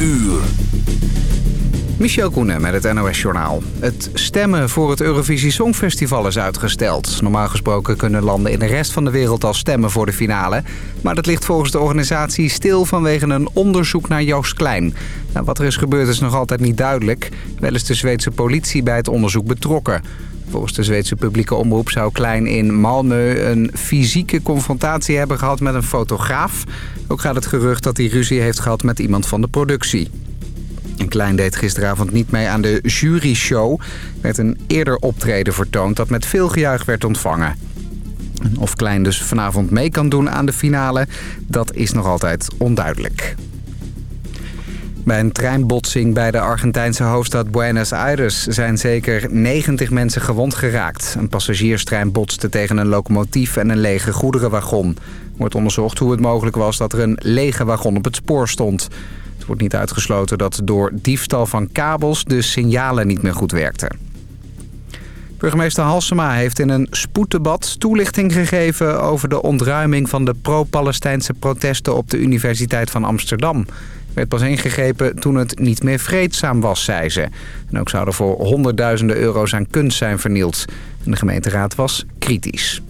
uur. Michel Koenen met het NOS-journaal. Het stemmen voor het Eurovisie Songfestival is uitgesteld. Normaal gesproken kunnen landen in de rest van de wereld al stemmen voor de finale. Maar dat ligt volgens de organisatie stil vanwege een onderzoek naar Joost Klein. Nou, wat er is gebeurd is nog altijd niet duidelijk. Wel is de Zweedse politie bij het onderzoek betrokken. Volgens de Zweedse publieke omroep zou Klein in Malmö een fysieke confrontatie hebben gehad met een fotograaf. Ook gaat het gerucht dat hij ruzie heeft gehad met iemand van de productie. Een Klein deed gisteravond niet mee aan de juryshow. werd een eerder optreden vertoond dat met veel gejuich werd ontvangen. Of Klein dus vanavond mee kan doen aan de finale, dat is nog altijd onduidelijk. Bij een treinbotsing bij de Argentijnse hoofdstad Buenos Aires zijn zeker 90 mensen gewond geraakt. Een passagierstrein botste tegen een locomotief en een lege goederenwagon. Wordt onderzocht hoe het mogelijk was dat er een lege wagon op het spoor stond. Het wordt niet uitgesloten dat door diefstal van kabels de signalen niet meer goed werkten. Burgemeester Halsema heeft in een spoeddebat toelichting gegeven... over de ontruiming van de pro-Palestijnse protesten op de Universiteit van Amsterdam werd pas ingegrepen toen het niet meer vreedzaam was, zei ze. En ook zouden voor honderdduizenden euro's aan kunst zijn vernield. En de gemeenteraad was kritisch.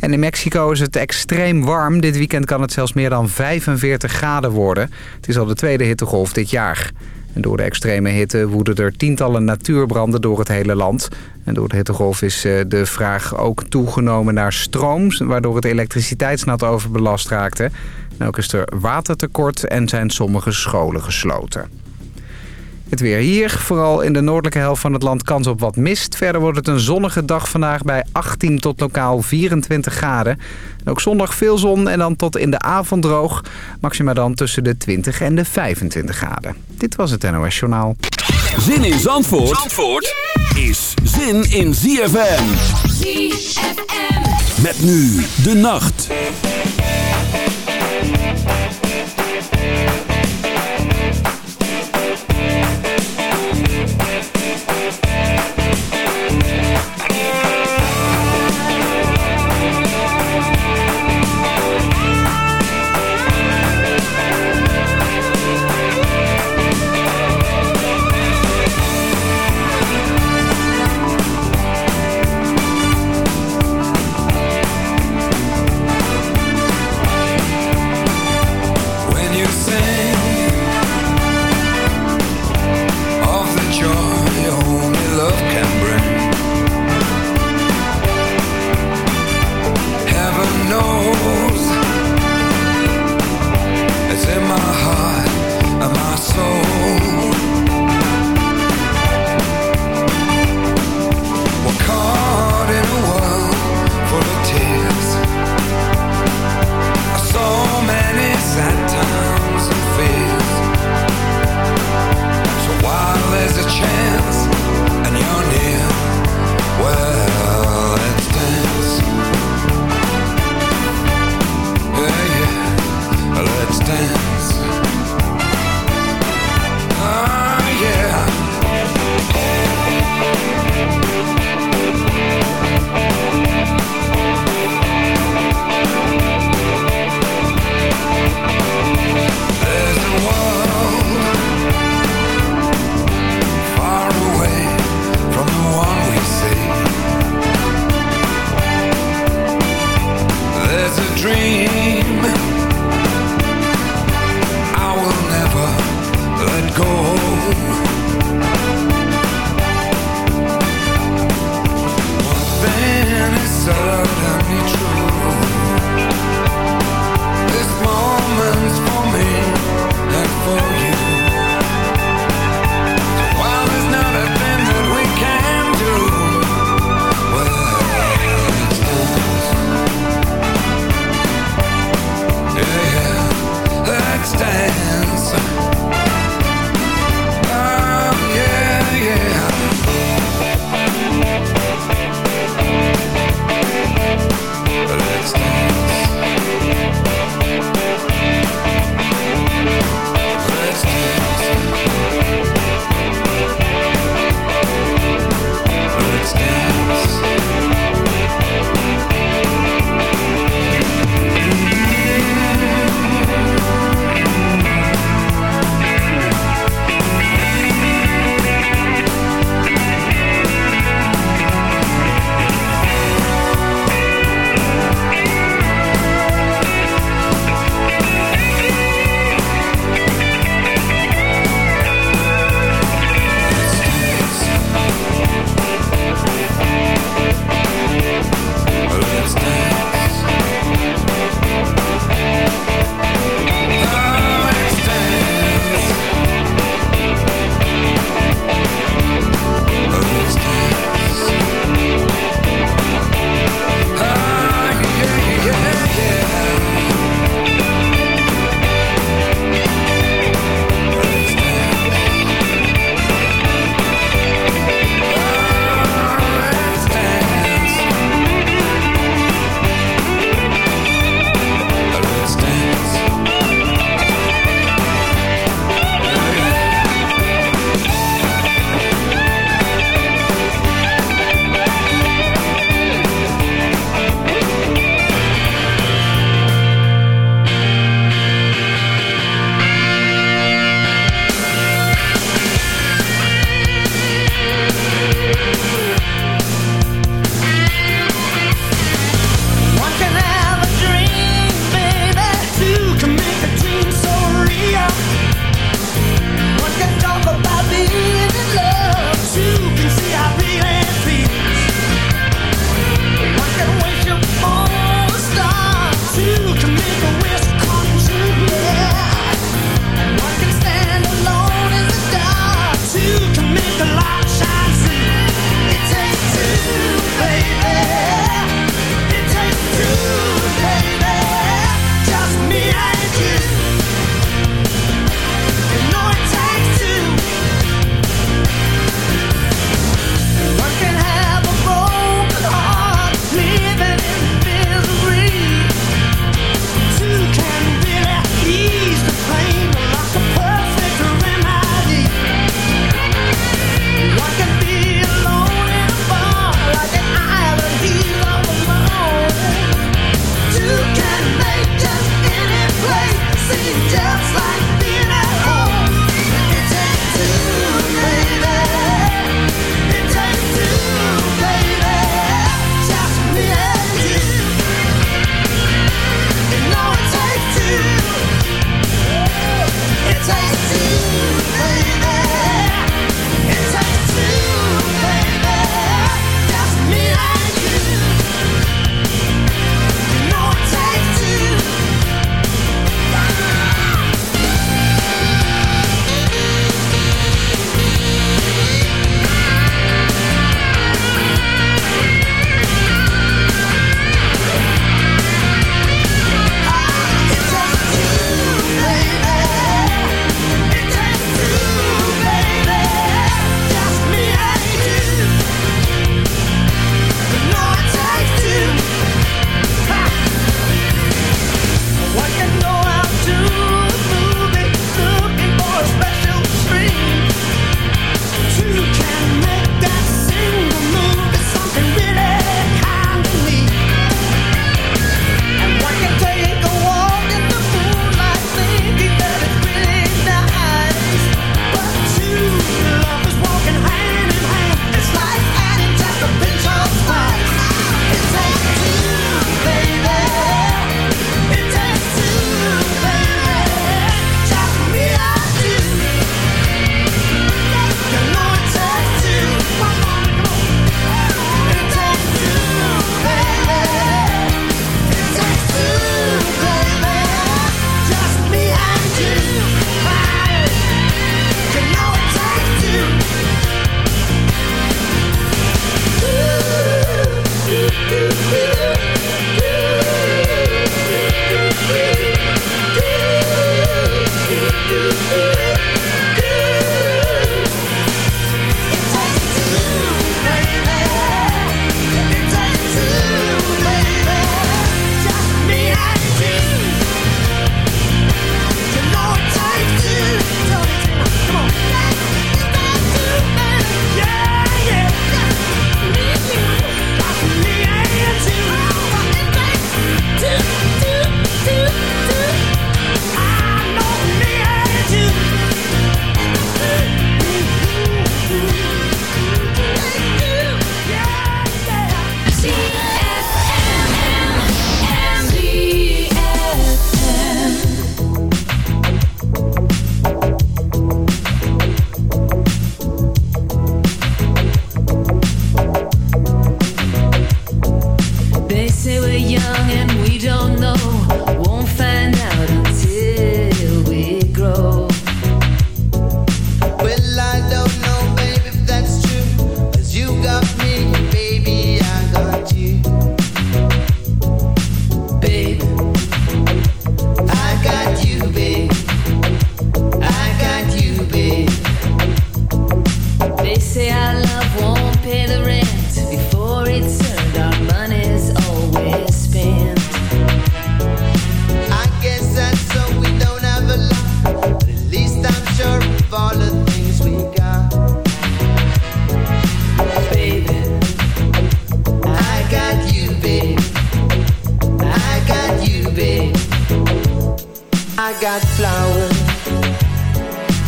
En in Mexico is het extreem warm. Dit weekend kan het zelfs meer dan 45 graden worden. Het is al de tweede hittegolf dit jaar. En door de extreme hitte woeden er tientallen natuurbranden door het hele land. En door de hittegolf is eh, de vraag ook toegenomen naar stroom... waardoor het elektriciteitsnet overbelast raakte. Ook is er watertekort en zijn sommige scholen gesloten. Het weer hier, vooral in de noordelijke helft van het land kans op wat mist. Verder wordt het een zonnige dag vandaag bij 18 tot lokaal 24 graden. ook zondag veel zon en dan tot in de avond droog. Maxima dan tussen de 20 en de 25 graden. Dit was het NOS Journaal. Zin in Zandvoort, Zandvoort is zin in ZFM. ZFM. Met nu de nacht.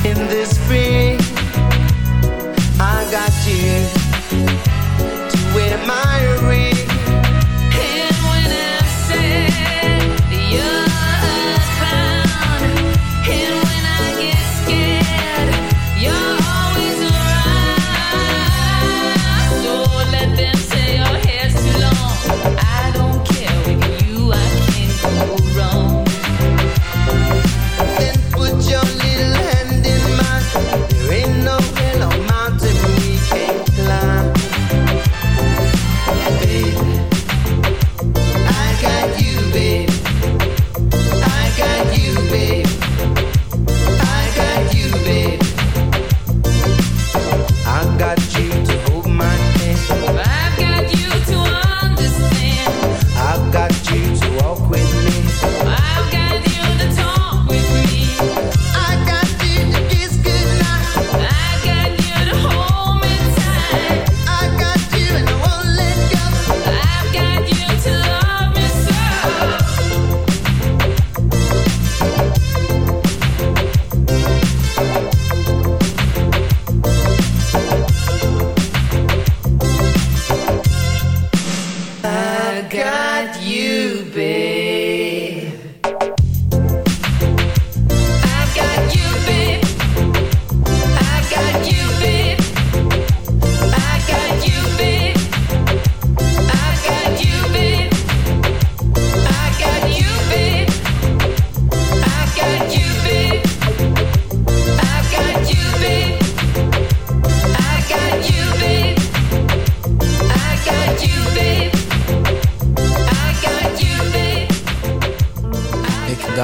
in this free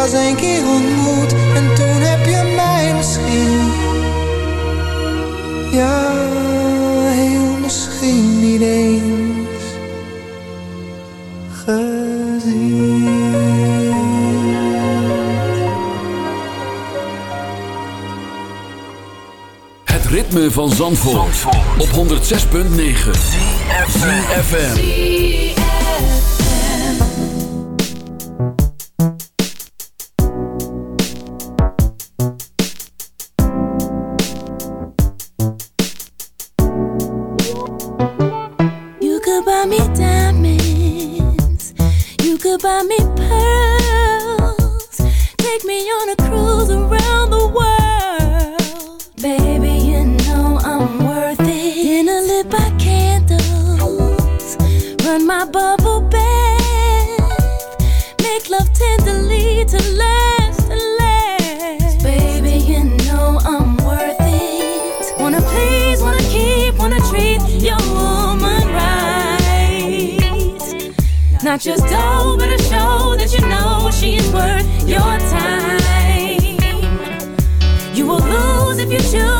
Pas een keer ontmoet. En toen heb je mij misschien. Ja, heel misschien niet eens. ritme van Zandvoort, Zandvoort. op 106.9 CFFM Not just dough, but a show that you know she's worth your time. You will lose if you choose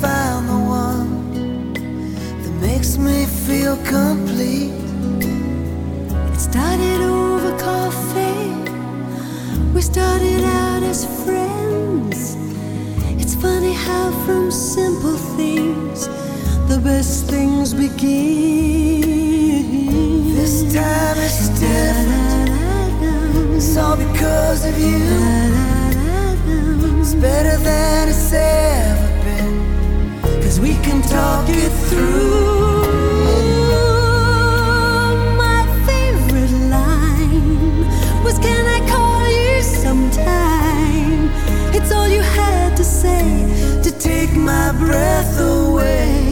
found the one that makes me feel complete. It started over coffee. We started out as friends. It's funny how from simple things the best things begin. This time is different. It's all because of you. It's better than it's ever. Cause we can talk it through. My favorite line was Can I call you sometime? It's all you had to say to take my breath away.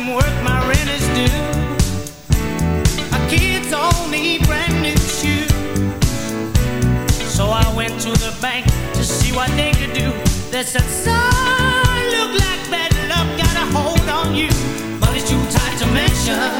some work my rent is due. My kids all need brand new shoes. So I went to the bank to see what they could do. They said, son, look like bad luck got a hold on you. but it's too tight to mention.